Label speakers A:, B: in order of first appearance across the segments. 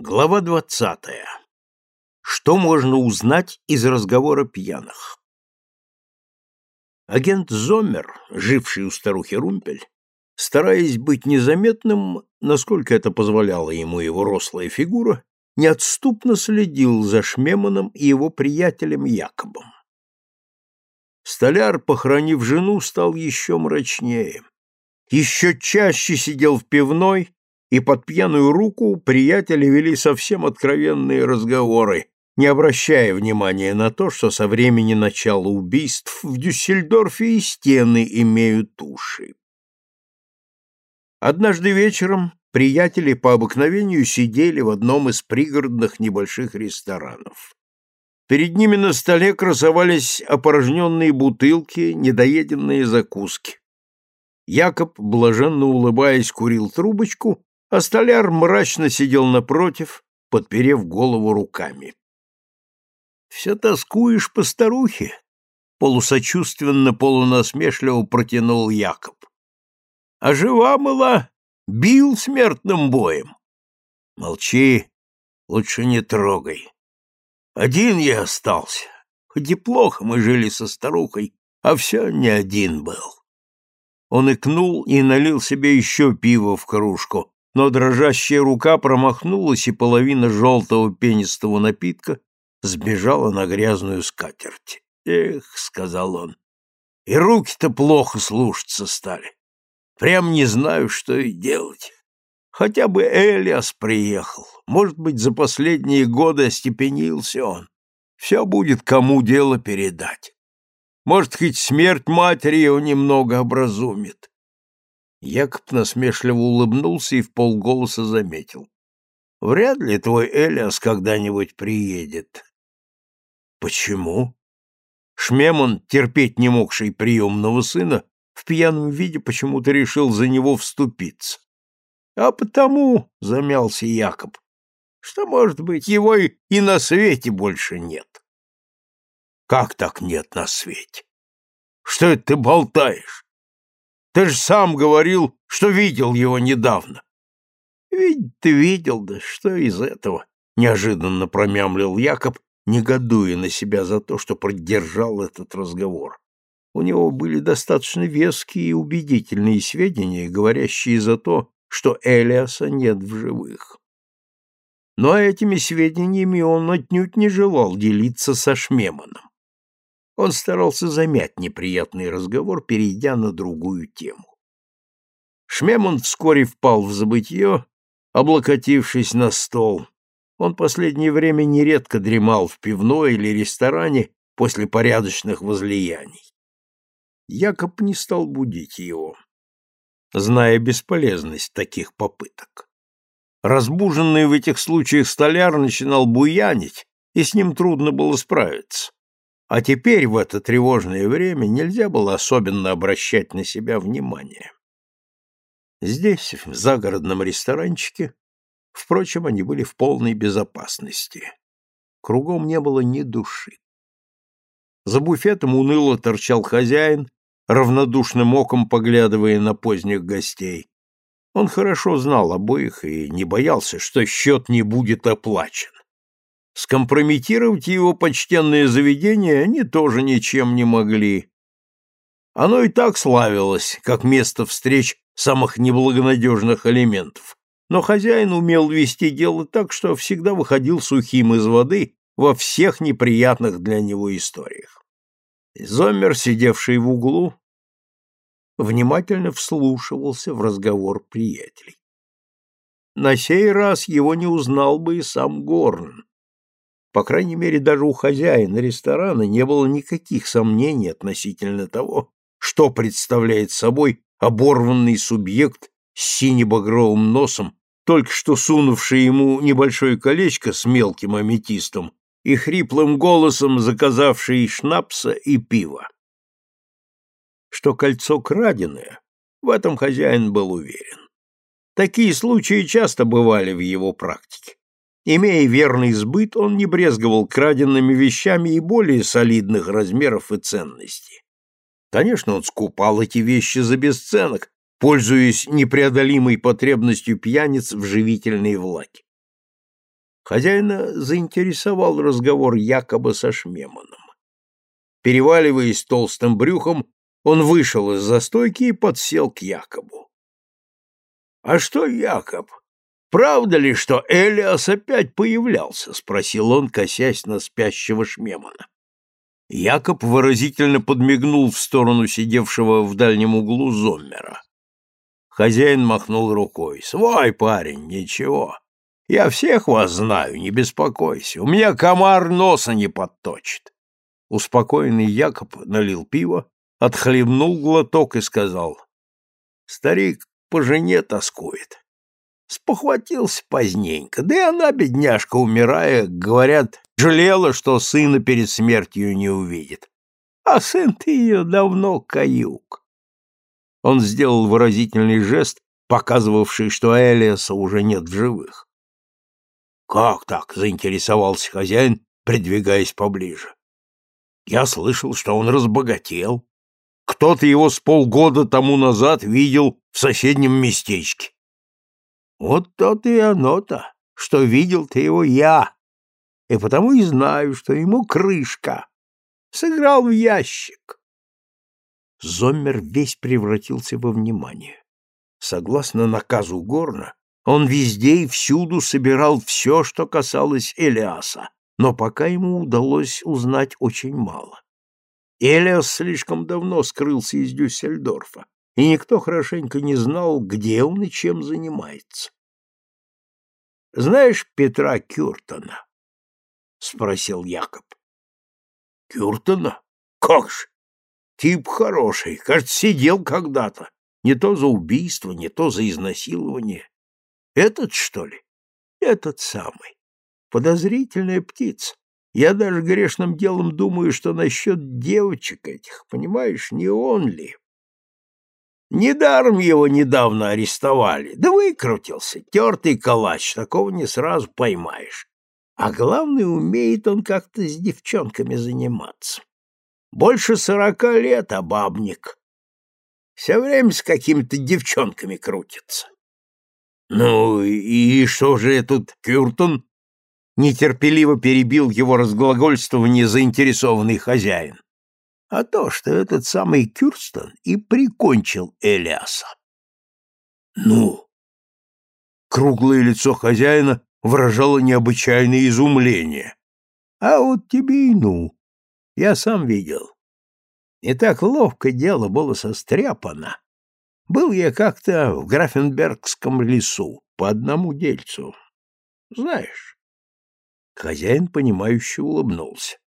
A: Глава двадцатая. Что можно узнать из разговора пьяных? Агент Зоммер, живший у старухи Румпель, стараясь быть незаметным, насколько это позволяла ему его рослая фигура, неотступно следил за Шмеманом и его приятелем Якобом. Столяр, похоронив жену, стал еще мрачнее. Еще чаще сидел в пивной, и под пьяную руку приятели вели совсем откровенные разговоры, не обращая внимания на то, что со времени начала убийств в Дюссельдорфе и стены имеют уши. Однажды вечером приятели по обыкновению сидели в одном из пригородных небольших ресторанов. Перед ними на столе красовались опорожненные бутылки, недоеденные закуски. Якоб, блаженно улыбаясь, курил трубочку, а столяр мрачно сидел напротив, подперев голову руками. — Все тоскуешь по старухе? — полусочувственно, полунасмешливо протянул Якоб. — А жива была, бил смертным боем. — Молчи, лучше не трогай. Один я остался, хоть и плохо мы жили со старухой, а все не один был. Он икнул и налил себе еще пиво в кружку, но дрожащая рука промахнулась, и половина желтого пенистого напитка сбежала на грязную скатерть. «Эх», — сказал он, — «и руки-то плохо слушаться стали. Прям не знаю, что и делать. Хотя бы Элиас приехал. Может быть, за последние годы остепенился он. Все будет кому дело передать. Может, хоть смерть матери его немного образумит. Якоб насмешливо улыбнулся и в полголоса заметил. «Вряд ли твой Элиас когда-нибудь приедет». «Почему?» Шмемон, терпеть не могший приемного сына, в пьяном виде почему-то решил за него вступиться. «А потому», — замялся Якоб, — «что, может быть, его и, на свете больше нет». «Как так нет на свете? Что это ты болтаешь? Ты же сам говорил, что видел его недавно. Ведь ты видел, да что из этого? Неожиданно промямлил Якоб, негодуя на себя за то, что поддержал этот разговор. У него были достаточно веские и убедительные сведения, говорящие за то, что Элиаса нет в живых. Но этими сведениями он отнюдь не желал делиться со Шмеманом. Он старался замять неприятный разговор, перейдя на другую тему. Шмемон вскоре впал в забытье, облокотившись на стол. Он последнее время нередко дремал в пивной или ресторане после порядочных возлияний. Якоб не стал будить его, зная бесполезность таких попыток. Разбуженный в этих случаях столяр начинал буянить, и с ним трудно было справиться. А теперь, в это тревожное время, нельзя было особенно обращать на себя внимание. Здесь, в загородном ресторанчике, впрочем, они были в полной безопасности. Кругом не было ни души. За буфетом уныло торчал хозяин, равнодушным оком поглядывая на поздних гостей. Он хорошо знал обоих и не боялся, что счет не будет оплачен. Скомпрометировать его почтенное заведение они тоже ничем не могли. Оно и так славилось, как место встреч самых неблагонадежных элементов. Но хозяин умел вести дело так, что всегда выходил сухим из воды во всех неприятных для него историях. Зоммер, сидевший в углу, внимательно вслушивался в разговор приятелей. На сей раз его не узнал бы и сам Горн, по крайней мере, даже у хозяина ресторана не было никаких сомнений относительно того, что представляет собой оборванный субъект с сине-багровым носом, только что сунувший ему небольшое колечко с мелким аметистом и хриплым голосом заказавший шнапса и пива. Что кольцо краденое, в этом хозяин был уверен. Такие случаи часто бывали в его практике. Имея верный сбыт, он не брезговал краденными вещами и более солидных размеров и ценностей. Конечно, он скупал эти вещи за бесценок, пользуясь непреодолимой потребностью пьяниц в живительной влаге. Хозяина заинтересовал разговор якобы со Шмеманом. Переваливаясь толстым брюхом, он вышел из застойки и подсел к Якобу. — А что, Якоб, правда ли, что Элиас опять появлялся? — спросил он, косясь на спящего Шмемана. Якоб выразительно подмигнул в сторону сидевшего в дальнем углу Зоммера. Хозяин махнул рукой. «Свой парень, ничего. Я всех вас знаю, не беспокойся. У меня комар носа не подточит. Успокоенный Якоб налил пиво, отхлебнул глоток и сказал. Старик по жене тоскует. Спохватился поздненько, да и она, бедняжка, умирая, говорят, жалела, что сына перед смертью не увидит. А сын-то ее давно каюк. Он сделал выразительный жест, показывавший, что Элиаса уже нет в живых. «Как так?» — заинтересовался хозяин, придвигаясь поближе. «Я слышал, что он разбогател. Кто-то его с полгода тому назад видел в соседнем местечке». «Вот то-то и оно-то, что видел-то его я, и потому и знаю, что ему крышка. Сыграл в ящик». Зоммер весь превратился во внимание. Согласно наказу Горна, он везде и всюду собирал все, что касалось Элиаса, но пока ему удалось узнать очень мало. Элиас слишком давно скрылся из Дюссельдорфа, и никто хорошенько не знал, где он и чем занимается. «Знаешь Петра Кюртона?» — спросил Якоб. «Кюртона? Как же! Тип хороший, кажется, сидел когда-то. Не то за убийство, не то за изнасилование. Этот, что ли? Этот самый. Подозрительная птица. Я даже грешным делом думаю, что насчет девочек этих, понимаешь, не он ли? Недаром его недавно арестовали. Да выкрутился, тертый калач, такого не сразу поймаешь. А главное, умеет он как-то с девчонками заниматься. Больше сорока лет, а бабник. Все время с какими-то девчонками крутится. «Ну и что же этот Кюртон?» Нетерпеливо перебил его разглагольствование заинтересованный хозяин. А то, что этот самый Кюрстон и прикончил Элиаса. «Ну?» Круглое лицо хозяина выражало необычайное изумление. «А вот тебе и ну. Я сам видел. Не так ловко дело было состряпано, был я как-то в Графенбергском лесу по одному дельцу. Знаешь, хозяин, понимающе улыбнулся.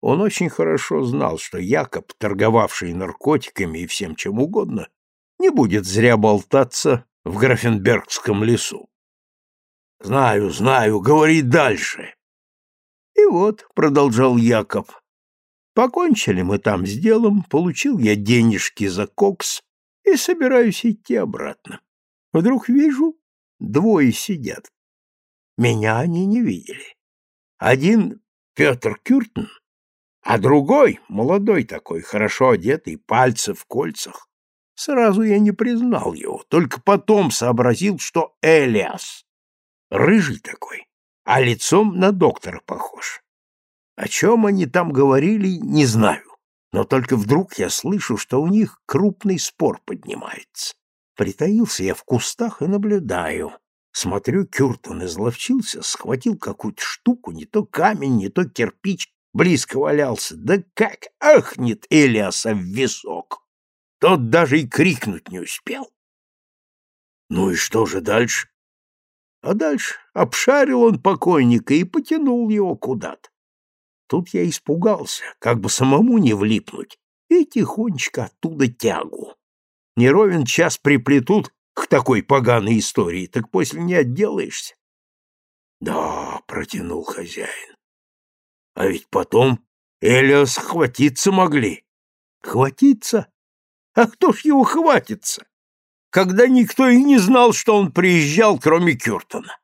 A: Он очень хорошо знал, что Якоб, торговавший наркотиками и всем чем угодно, не будет зря болтаться в Графенбергском лесу. «Знаю, знаю, говори дальше». «И вот», — продолжал Якоб, — «покончили мы там с делом, получил я денежки за кокс, и собираюсь идти обратно. Вдруг вижу, двое сидят. Меня они не видели. Один Петр Кюртен, а другой, молодой такой, хорошо одетый, пальцы в кольцах. Сразу я не признал его, только потом сообразил, что Элиас. Рыжий такой, а лицом на доктора похож. О чем они там говорили, не знаю. Но только вдруг я слышу, что у них крупный спор поднимается. Притаился я в кустах и наблюдаю. Смотрю, Кюртон изловчился, схватил какую-то штуку, не то камень, не то кирпич, близко валялся. Да как ахнет Элиаса в висок! Тот даже и крикнуть не успел. Ну и что же дальше? А дальше обшарил он покойника и потянул его куда-то. Тут я испугался, как бы самому не влипнуть, и тихонечко оттуда тягу. Не ровен час приплетут к такой поганой истории, так после не отделаешься. Да, протянул хозяин. А ведь потом Элиас хватиться могли. Хватиться? А кто ж его хватится? Когда никто и не знал, что он приезжал, кроме Кюртона.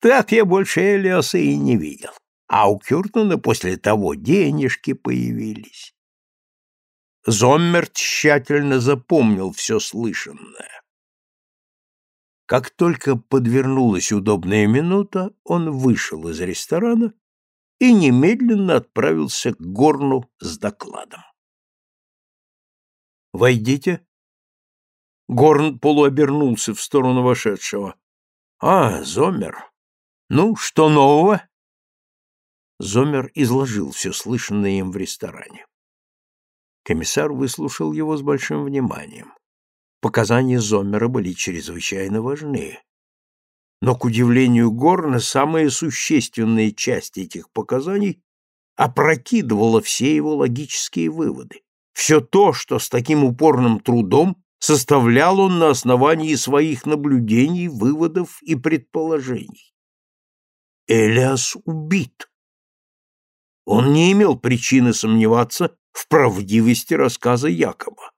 A: Так я больше Элиаса и не видел а у Кюртона после того денежки появились. Зоммер тщательно запомнил все слышанное. Как только подвернулась удобная минута, он вышел из ресторана и немедленно отправился к Горну с докладом. «Войдите». Горн полуобернулся в сторону вошедшего. «А, Зомер. Ну, что нового?» Зомер изложил все слышанное им в ресторане. Комиссар выслушал его с большим вниманием. Показания Зоммера были чрезвычайно важны. Но, к удивлению Горна, самая существенная часть этих показаний опрокидывала все его логические выводы. Все то, что с таким упорным трудом составлял он на основании своих наблюдений, выводов и предположений. Элиас убит. Он не имел причины сомневаться в правдивости рассказа Якоба.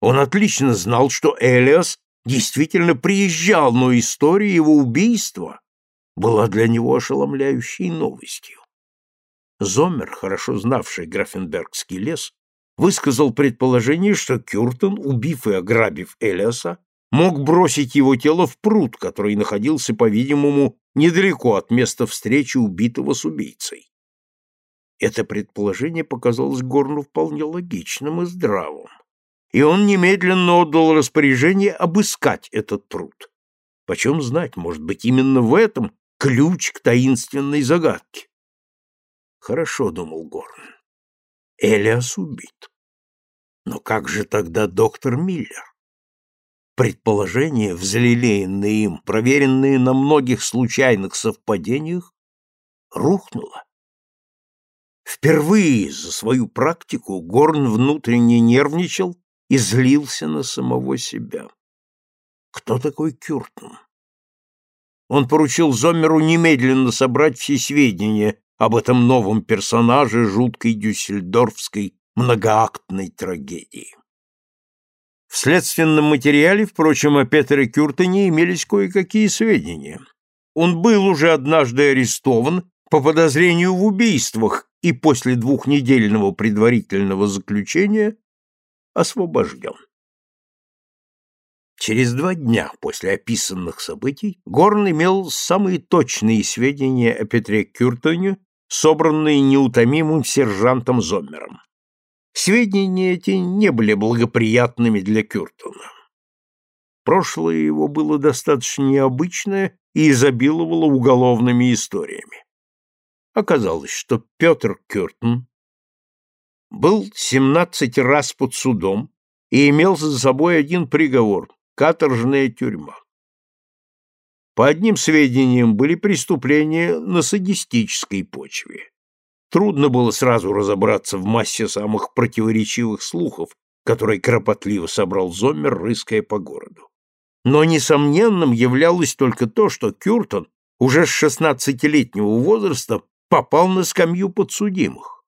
A: Он отлично знал, что Элиас действительно приезжал, но история его убийства была для него ошеломляющей новостью. Зомер, хорошо знавший Графенбергский лес, высказал предположение, что Кюртон, убив и ограбив Элиаса, мог бросить его тело в пруд, который находился, по-видимому, недалеко от места встречи убитого с убийцей. Это предположение показалось Горну вполне логичным и здравым и он немедленно отдал распоряжение обыскать этот труд. Почем знать, может быть, именно в этом ключ к таинственной загадке. Хорошо, думал Горн. Элиас убит. Но как же тогда доктор Миллер? Предположения, взлелеянные им, проверенные на многих случайных совпадениях, рухнуло. Впервые за свою практику Горн внутренне нервничал и злился на самого себя. Кто такой Кюртон? Он поручил Зоммеру немедленно собрать все сведения об этом новом персонаже жуткой дюссельдорфской многоактной трагедии. В следственном материале, впрочем, о Петере Кюртоне имелись кое-какие сведения. Он был уже однажды арестован по подозрению в убийствах и после двухнедельного предварительного заключения освобожден. Через два дня после описанных событий Горн имел самые точные сведения о Петре Кюртоне, собранные неутомимым сержантом Зоммером. Сведения эти не были благоприятными для Кюртона. Прошлое его было достаточно необычное и изобиловало уголовными историями. Оказалось, что Петр Кюртон был семнадцать раз под судом и имел за собой один приговор – каторжная тюрьма. По одним сведениям были преступления на садистической почве. Трудно было сразу разобраться в массе самых противоречивых слухов, которые кропотливо собрал Зоммер, рыская по городу. Но несомненным являлось только то, что Кюртон уже с шестнадцатилетнего возраста попал на скамью подсудимых.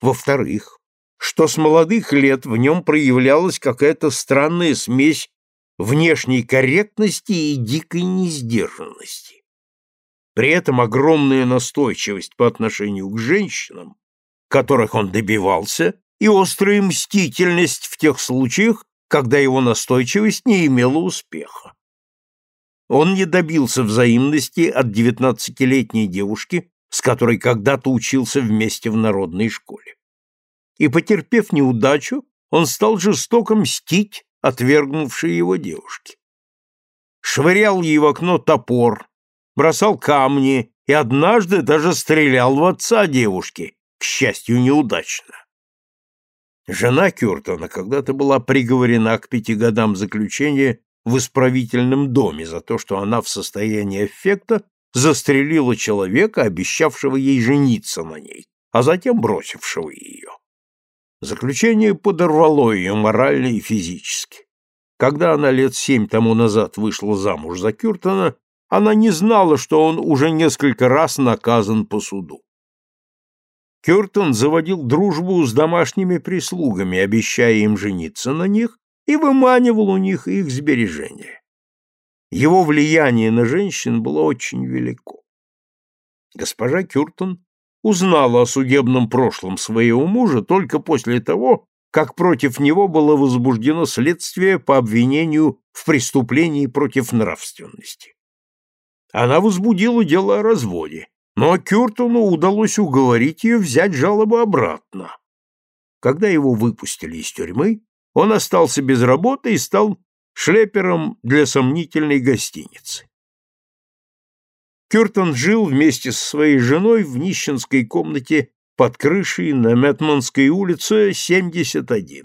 A: Во-вторых, что с молодых лет в нем проявлялась какая-то странная смесь внешней корректности и дикой несдержанности. При этом огромная настойчивость по отношению к женщинам, которых он добивался, и острая мстительность в тех случаях, когда его настойчивость не имела успеха. Он не добился взаимности от девятнадцатилетней девушки, с которой когда-то учился вместе в народной школе и, потерпев неудачу, он стал жестоко мстить отвергнувшей его девушке. Швырял ей в окно топор, бросал камни и однажды даже стрелял в отца девушки, к счастью, неудачно. Жена Кюртона когда-то была приговорена к пяти годам заключения в исправительном доме за то, что она в состоянии эффекта застрелила человека, обещавшего ей жениться на ней, а затем бросившего ее. Заключение подорвало ее морально и физически. Когда она лет семь тому назад вышла замуж за Кюртона, она не знала, что он уже несколько раз наказан по суду. Кюртон заводил дружбу с домашними прислугами, обещая им жениться на них, и выманивал у них их сбережения. Его влияние на женщин было очень велико. Госпожа Кюртон узнала о судебном прошлом своего мужа только после того, как против него было возбуждено следствие по обвинению в преступлении против нравственности. Она возбудила дело о разводе, но Кюртону удалось уговорить ее взять жалобу обратно. Когда его выпустили из тюрьмы, он остался без работы и стал шлепером для сомнительной гостиницы. Кюртон жил вместе со своей женой в нищенской комнате под крышей на Метманской улице, 71.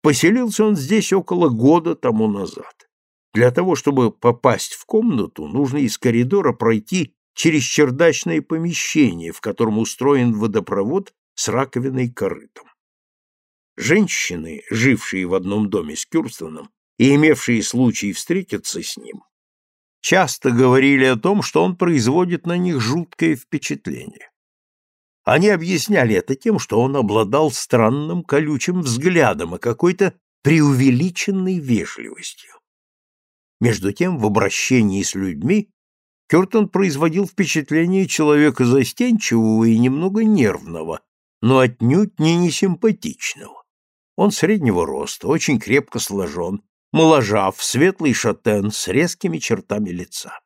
A: Поселился он здесь около года тому назад. Для того, чтобы попасть в комнату, нужно из коридора пройти через чердачное помещение, в котором устроен водопровод с раковиной корытом. Женщины, жившие в одном доме с Кюрстоном и имевшие случай встретиться с ним, часто говорили о том, что он производит на них жуткое впечатление. Они объясняли это тем, что он обладал странным колючим взглядом и какой-то преувеличенной вежливостью. Между тем, в обращении с людьми Кертон производил впечатление человека застенчивого и немного нервного, но отнюдь не несимпатичного. Он среднего роста, очень крепко сложен, моложав, светлый шатен с резкими чертами лица.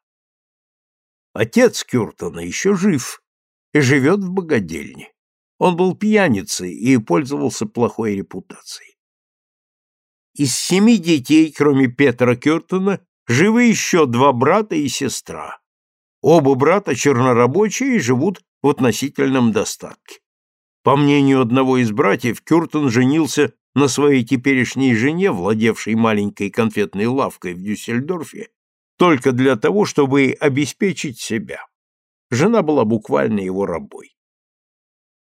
A: Отец Кюртона еще жив и живет в богадельне. Он был пьяницей и пользовался плохой репутацией. Из семи детей, кроме Петра Кюртона, живы еще два брата и сестра. Оба брата чернорабочие и живут в относительном достатке. По мнению одного из братьев, Кюртон женился на своей теперешней жене, владевшей маленькой конфетной лавкой в Дюссельдорфе, только для того, чтобы обеспечить себя. Жена была буквально его рабой.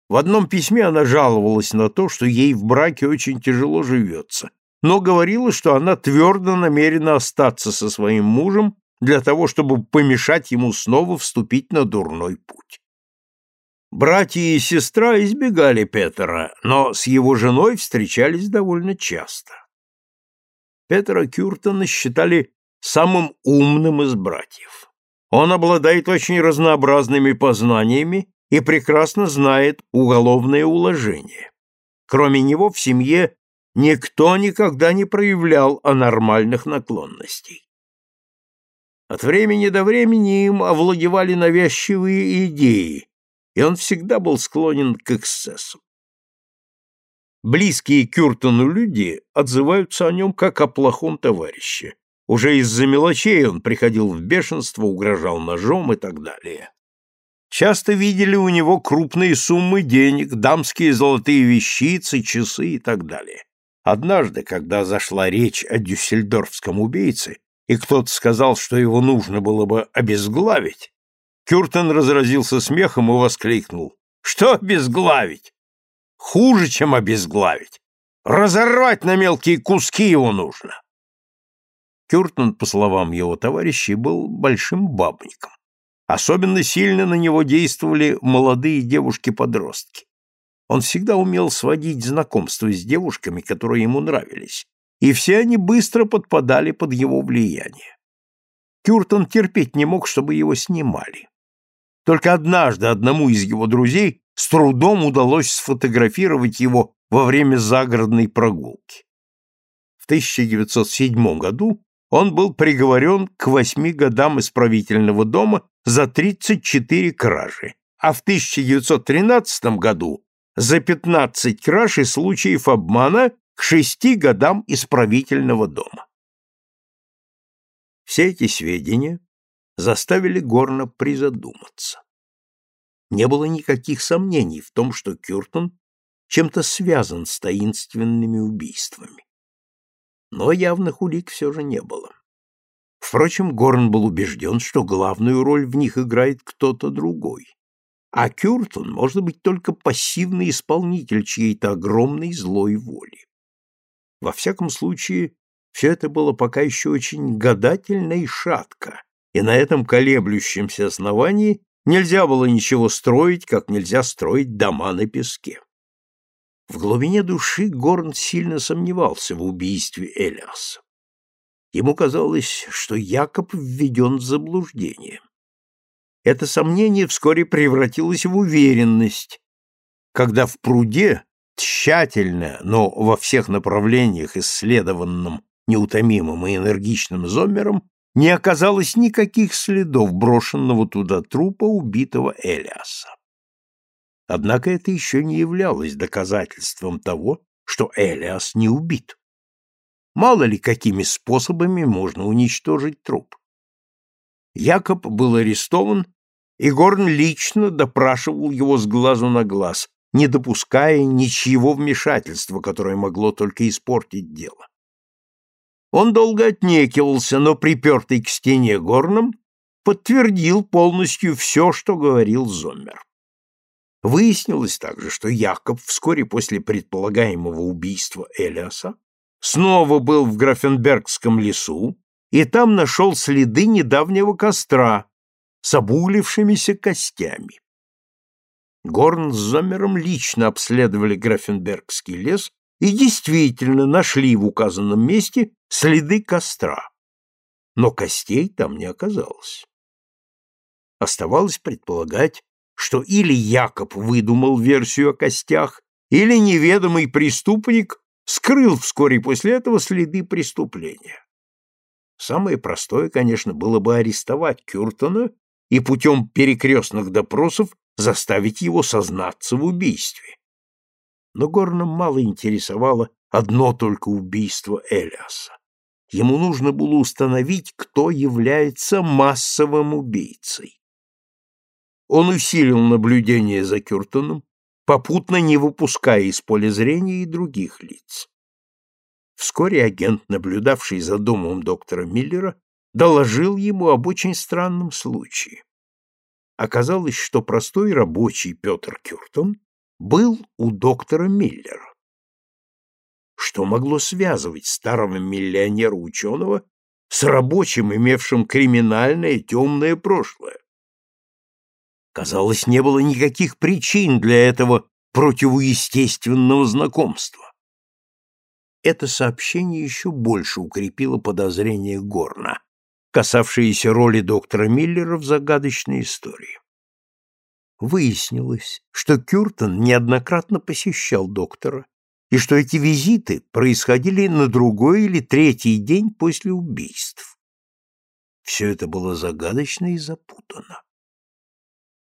A: В одном письме она жаловалась на то, что ей в браке очень тяжело живется, но говорила, что она твердо намерена остаться со своим мужем для того, чтобы помешать ему снова вступить на дурной путь. Братья и сестра избегали Петра, но с его женой встречались довольно часто. Петра Кюртона считали самым умным из братьев. Он обладает очень разнообразными познаниями и прекрасно знает уголовное уложение. Кроме него в семье никто никогда не проявлял анормальных наклонностей. От времени до времени им овладевали навязчивые идеи, и он всегда был склонен к эксцессу. Близкие Кюртону люди отзываются о нем как о плохом товарище, уже из-за мелочей он приходил в бешенство, угрожал ножом и так далее. Часто видели у него крупные суммы денег, дамские золотые вещицы, часы и так далее. Однажды, когда зашла речь о дюссельдорфском убийце, и кто-то сказал, что его нужно было бы обезглавить, Кюртен разразился смехом и воскликнул. «Что обезглавить? Хуже, чем обезглавить. Разорвать на мелкие куски его нужно. Кюртон, по словам его товарищей, был большим бабником. Особенно сильно на него действовали молодые девушки-подростки. Он всегда умел сводить знакомства с девушками, которые ему нравились, и все они быстро подпадали под его влияние. Кюртон терпеть не мог, чтобы его снимали. Только однажды одному из его друзей с трудом удалось сфотографировать его во время загородной прогулки. В 1907 году он был приговорен к восьми годам исправительного дома за 34 кражи, а в 1913 году за 15 краж и случаев обмана к шести годам исправительного дома. Все эти сведения заставили Горна призадуматься. Не было никаких сомнений в том, что Кюртон чем-то связан с таинственными убийствами но явных улик все же не было. Впрочем, Горн был убежден, что главную роль в них играет кто-то другой, а Кюртон может быть только пассивный исполнитель чьей-то огромной злой воли. Во всяком случае, все это было пока еще очень гадательно и шатко, и на этом колеблющемся основании нельзя было ничего строить, как нельзя строить дома на песке. В глубине души Горн сильно сомневался в убийстве Элиаса. Ему казалось, что Якоб введен в заблуждение. Это сомнение вскоре превратилось в уверенность, когда в пруде тщательно, но во всех направлениях исследованным неутомимым и энергичным Зоммером, не оказалось никаких следов брошенного туда трупа убитого Элиаса. Однако это еще не являлось доказательством того, что Элиас не убит. Мало ли какими способами можно уничтожить труп. Якоб был арестован, и Горн лично допрашивал его с глазу на глаз, не допуская ничьего вмешательства, которое могло только испортить дело. Он долго отнекивался, но припертый к стене Горном подтвердил полностью все, что говорил Зоммер. Выяснилось также, что Якоб вскоре после предполагаемого убийства Элиаса снова был в Графенбергском лесу и там нашел следы недавнего костра с обуглившимися костями. Горн с Зомером лично обследовали Графенбергский лес и действительно нашли в указанном месте следы костра. Но костей там не оказалось. Оставалось предполагать, что или Якоб выдумал версию о костях, или неведомый преступник скрыл вскоре после этого следы преступления. Самое простое, конечно, было бы арестовать Кюртона и путем перекрестных допросов заставить его сознаться в убийстве. Но Горном мало интересовало одно только убийство Элиаса. Ему нужно было установить, кто является массовым убийцей. Он усилил наблюдение за Кюртоном, попутно не выпуская из поля зрения и других лиц. Вскоре агент, наблюдавший за домом доктора Миллера, доложил ему об очень странном случае. Оказалось, что простой рабочий Петр Кюртон был у доктора Миллера. Что могло связывать старого миллионера-ученого с рабочим, имевшим криминальное темное прошлое? Казалось, не было никаких причин для этого противоестественного знакомства. Это сообщение еще больше укрепило подозрение Горна, касавшиеся роли доктора Миллера в загадочной истории. Выяснилось, что Кюртон неоднократно посещал доктора, и что эти визиты происходили на другой или третий день после убийств. Все это было загадочно и запутано.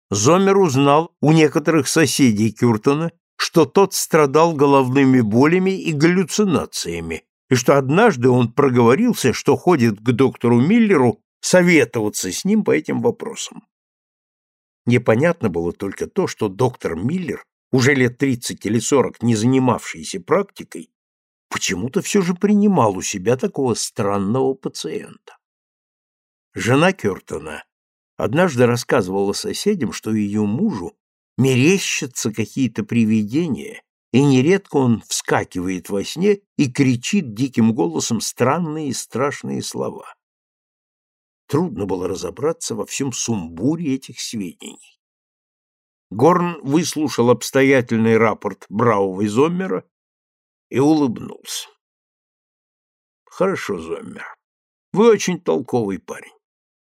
A: Зомер узнал у некоторых соседей Кюртона, что тот страдал головными болями и галлюцинациями, и что однажды он проговорился, что ходит к доктору Миллеру советоваться с ним по этим вопросам. Непонятно было только то, что доктор Миллер, уже лет 30 или 40 не занимавшийся практикой, почему-то все же принимал у себя такого странного пациента. Жена Кертона однажды рассказывала соседям, что ее мужу мерещатся какие-то привидения, и нередко он вскакивает во сне и кричит диким голосом странные и страшные слова. Трудно было разобраться во всем сумбуре этих сведений. Горн выслушал обстоятельный рапорт Браува и Зоммера и улыбнулся. «Хорошо, Зоммер. Вы очень толковый парень.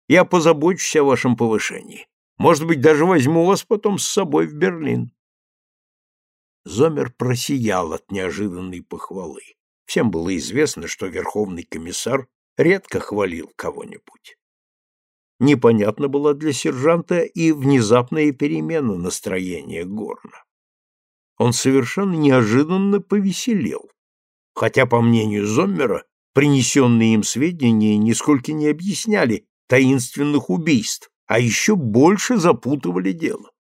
A: Я позабочусь о вашем повышении. Может быть, даже возьму вас потом с собой в Берлин». Зомер просиял от неожиданной похвалы. Всем было известно, что верховный комиссар редко хвалил кого-нибудь. Непонятна была для сержанта и внезапная перемена настроения Горна. Он совершенно неожиданно повеселел, хотя, по мнению Зоммера, принесенные им сведения нисколько не объясняли таинственных убийств, а еще больше запутывали дело.